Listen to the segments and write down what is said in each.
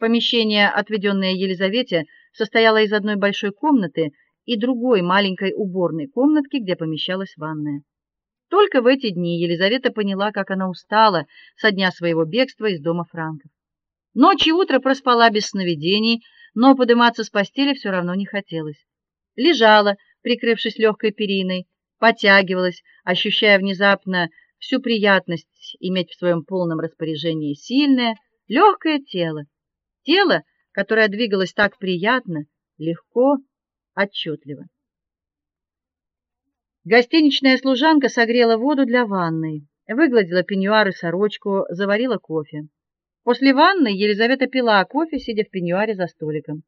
Помещение, отведенное Елизавете, состояло из одной большой комнаты и другой маленькой уборной комнатки, где помещалась ванная. Только в эти дни Елизавета поняла, как она устала со дня своего бегства из дома Франков. Ночь и утро проспала без сновидений, но подниматься с постели все равно не хотелось. Лежала, прикрывшись легкой периной, потягивалась, ощущая внезапно всю приятность иметь в своем полном распоряжении сильное, легкое тело. Тело, которое двигалось так приятно, легко, отчетливо. Гостиничная служанка согрела воду для ванной, выгладила пеньюар и сорочку, заварила кофе. После ванны Елизавета пила кофе, сидя в пеньюаре за столиком.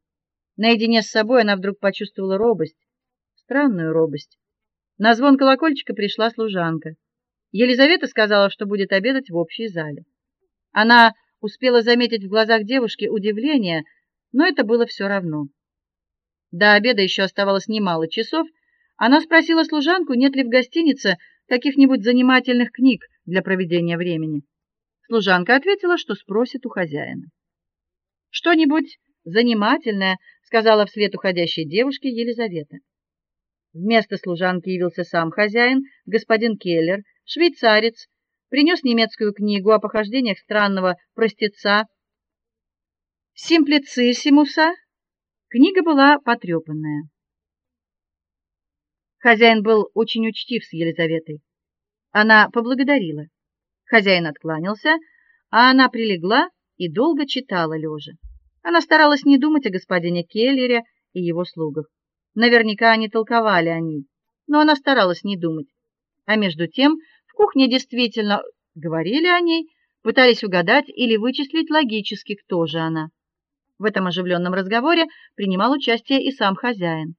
Наедине с собой она вдруг почувствовала робость, странную робость. На звон колокольчика пришла служанка. Елизавета сказала, что будет обедать в общей зале. Она успела заметить в глазах девушки удивление, но это было все равно. До обеда еще оставалось немало часов. Она спросила служанку, нет ли в гостинице каких-нибудь занимательных книг для проведения времени. Служанка ответила, что спросит у хозяина. Что-нибудь занимательное, сказала вслед уходящей девушке Елизавета. Вместо служанки явился сам хозяин, господин Келлер, швейцарец, принес немецкую книгу о похождениях странного простеца Симплициссимуса. Книга была потрепанная. Хозяин был очень учтив с Елизаветой. Она поблагодарила. Хозяин откланялся, а она прилегла и долго читала лежа. Она старалась не думать о господине Келлере и его слугах. Наверняка они толковали о ней, но она старалась не думать. А между тем, в кухне действительно говорили о ней, пытались угадать или вычислить логически, кто же она. В этом оживленном разговоре принимал участие и сам хозяин.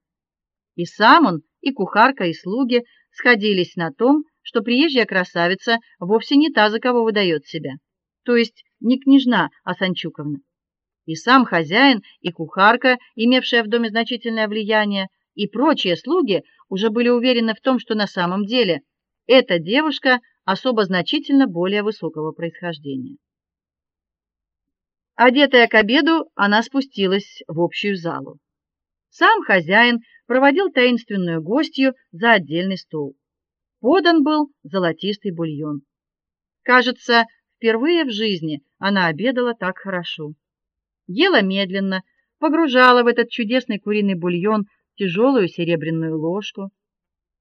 И сам он, и кухарка, и слуги сходились на том, что приезжая красавица вовсе не та, за кого выдает себя, то есть не княжна Асанчуковна. И сам хозяин, и кухарка, имевшая в доме значительное влияние, и прочие слуги уже были уверены в том, что на самом деле эта девушка особо значительно более высокого происхождения. Одетая к обеду, она спустилась в общую залу. Сам хозяин проводил таинственную гостью за отдельный стол. Подан был золотистый бульон. Кажется, впервые в жизни она обедала так хорошо. Ела медленно, погружала в этот чудесный куриный бульон тяжелую серебряную ложку.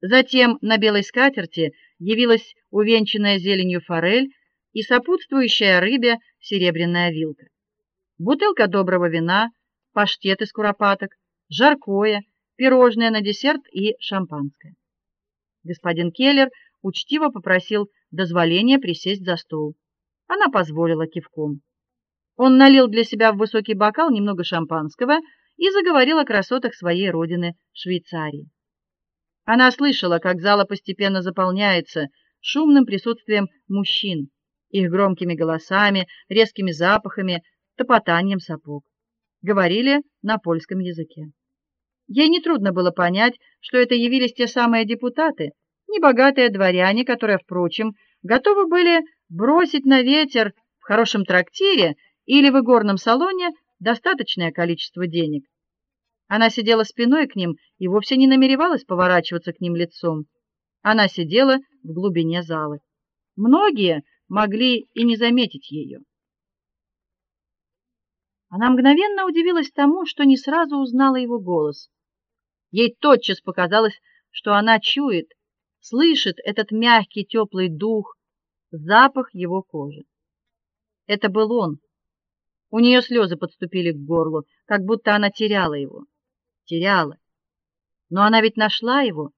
Затем на белой скатерти явилась увенчанная зеленью форель и сопутствующая рыбе серебряная вилка. Бутылка доброго вина, паштет из куропаток, жаркое, пирожное на десерт и шампанское. Господин Келлер учтиво попросил дозволения присесть за стол. Она позволила кивком. Он налил для себя в высокий бокал немного шампанского и заговорил о красотах своей родины, Швейцарии. Она слышала, как зала постепенно заполняется шумным присутствием мужчин, их громкими голосами, резкими запахами, топотанием сапог. Говорили на польском языке. Ей не трудно было понять, что это явились те самые депутаты, небогатые дворяне, которые, впрочем, готовы были бросить на ветер в хорошем трактире или в игорном салоне достаточное количество денег. Она сидела спиной к ним и вовсе не намеревалась поворачиваться к ним лицом. Она сидела в глубине залы. Многие могли и не заметить ее. Она мгновенно удивилась тому, что не сразу узнала его голос. Ей тотчас показалось, что она чует, слышит этот мягкий теплый дух, запах его кожи. Это был он. У нее слезы подступили к горлу, как будто она теряла его. Теряла. Но она ведь нашла его.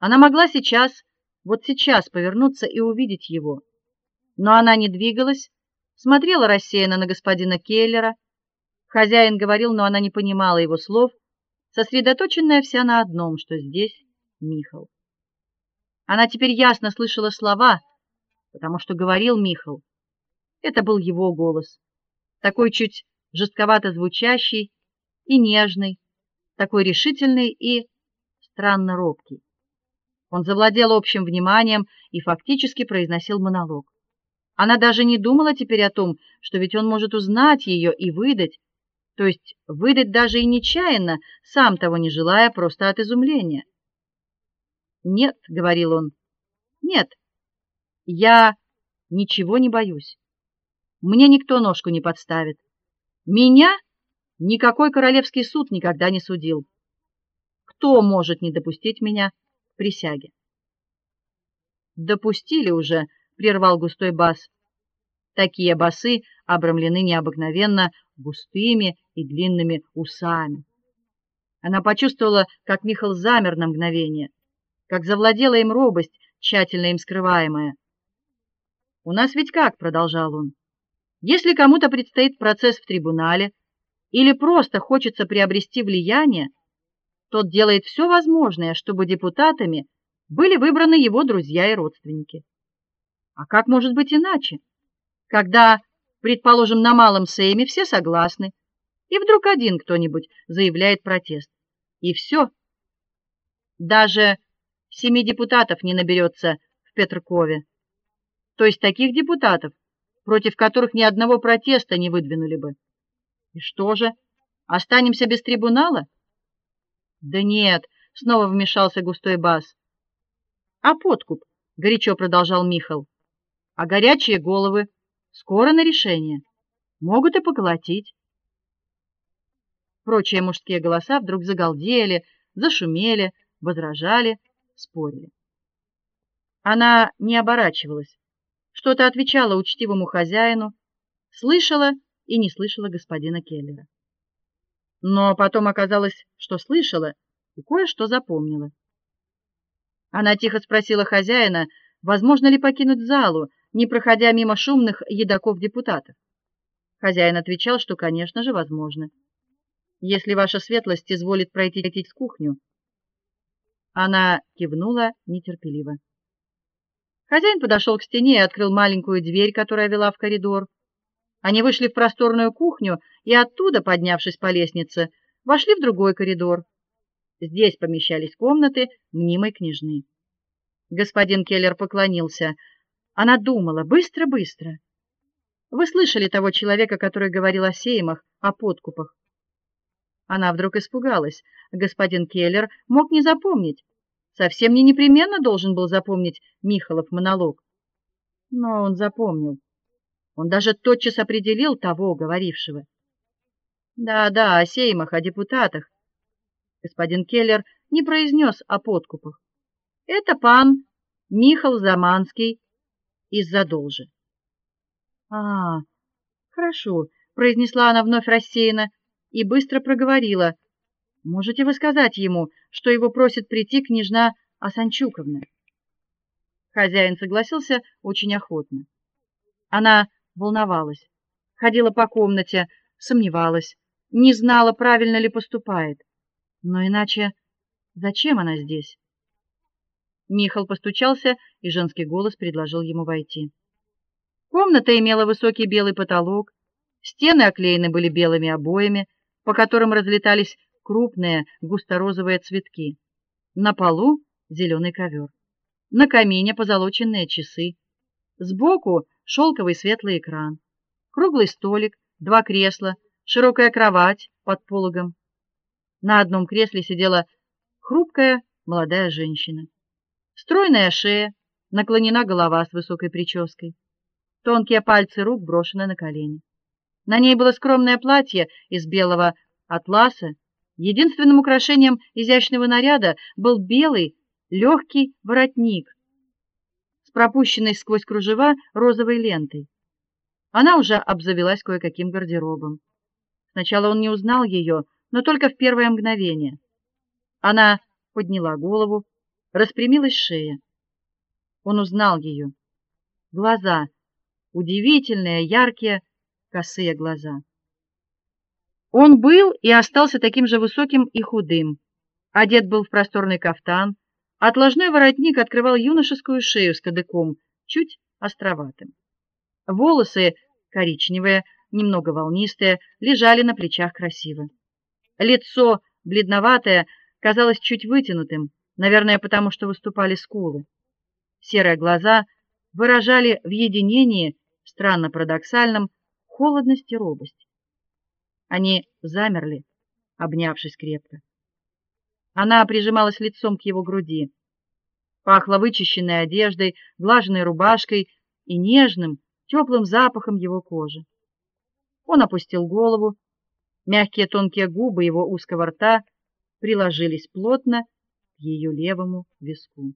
Она могла сейчас, вот сейчас повернуться и увидеть его. Но она не двигалась, смотрела рассеянно на господина Келлера. Хозяин говорил, но она не понимала его слов, сосредоточенная вся на одном, что здесь Михал. Она теперь ясно слышала слова, потому что говорил Михал. Это был его голос такой чуть жестковато звучащий и нежный, такой решительный и странно робкий. Он завладел общим вниманием и фактически произносил монолог. Она даже не думала теперь о том, что ведь он может узнать ее и выдать, то есть выдать даже и нечаянно, сам того не желая, просто от изумления. "Нет", говорил он. "Нет. Я ничего не боюсь. Мне никто ножку не подставит. Меня никакой королевский суд никогда не судил. Кто может не допустить меня к присяге?" Допустили уже, прервал густой бас. Такие басы обрамлены необыкновенно густыми и длинными усами. Она почувствовала, как Михаил замер на мгновение, как завладела им робость, тщательно им скрываемая. У нас ведь как, продолжал он. Если кому-то предстоит процесс в трибунале или просто хочется приобрести влияние, тот делает все возможное, чтобы депутатами были выбраны его друзья и родственники. А как может быть иначе? Когда, предположим, на малом сейме все согласны, и вдруг один кто-нибудь заявляет протест. И все. Даже семи депутатов не наберется в Петркове. То есть таких депутатов, против которых ни одного протеста не выдвинули бы. И что же? Останемся без трибунала? Да нет, снова вмешался густой бас. А подкуп, горячо продолжал Михаил. А горячие головы скоро на решение. Могут и поколотить. Прочие мужские голоса вдруг загалдели, зашумели, возражали, спорили. Она не оборачивалась, что-то отвечала учтивому хозяину, слышала и не слышала господина Келлера. Но потом оказалось, что слышала и кое-что запомнила. Она тихо спросила хозяина, возможно ли покинуть залу, не проходя мимо шумных едоков-депутатов. Хозяин отвечал, что, конечно же, возможно. Если ваша светлость изволит пройти в кухню. Она кивнула нетерпеливо. Хозяин подошел к стене и открыл маленькую дверь, которая вела в коридор. Они вышли в просторную кухню и оттуда, поднявшись по лестнице, вошли в другой коридор. Здесь помещались комнаты мнимой княжны. Господин Келлер поклонился. Она думала: быстро-быстро. Вы слышали того человека, который говорил о сеймах, о подкупах? Она вдруг испугалась. Господин Келлер мог не запомнить. Совсем не непременно должен был запомнить Михалов монолог. Но он запомнил. Он даже тотчас определил того говорившего. Да-да, о сеймах, о депутатах, господин Келлер не произнес о подкупах. Это пан Михаил Заманский из Задолжи. А, хорошо, произнесла она вновь рассеянно и быстро проговорила: "Можете вы сказать ему, что его просит прийти княжна Асанчуковна?" Хозяин согласился очень охотно. Она волновалась, ходила по комнате, сомневалась, не знала, правильно ли поступает. Но иначе зачем она здесь? Михаил постучался, и женский голос предложил ему войти. Комната имела высокий белый потолок, стены оклеены были белыми обоями, по которым разлетались крупные густо-розовые цветки. На полу зеленый ковер. На камине позолоченные часы. Сбоку шелковый светлый экран. Круглый столик, два кресла, широкая кровать под пологом. На одном кресле сидела хрупкая молодая женщина. Стройная шея, наклонена голова с высокой прической. Тонкие пальцы рук брошены на колени. На ней было скромное платье из белого атласа. Единственным украшением изящного наряда был белый легкий воротник пропущенной сквозь кружева розовой лентой. Она уже обзавелась кое-каким гардеробом. Сначала он не узнал ее, но только в первое мгновение. Она подняла голову, распрямилась шея. Он узнал ее. Глаза, удивительные, яркие, косые глаза. Он был и остался таким же высоким и худым. Одет был в просторный кафтан, отложной воротник открывал юношескую шею с кадыком, чуть островатым. Волосы коричневые, немного волнистые, лежали на плечах красиво. Лицо, бледноватое, казалось чуть вытянутым, наверное, потому что выступали скулы. Серые глаза выражали в единении странно парадоксальном холодность и робость. Они замерли, обнявшись крепко. Она прижималась лицом к его груди. Пахло вычищенной одеждой, глаженной рубашкой и нежным, теплым запахом его кожи. Он опустил голову, мягкие тонкие губы его узкого рта приложились плотно к ее левому виску.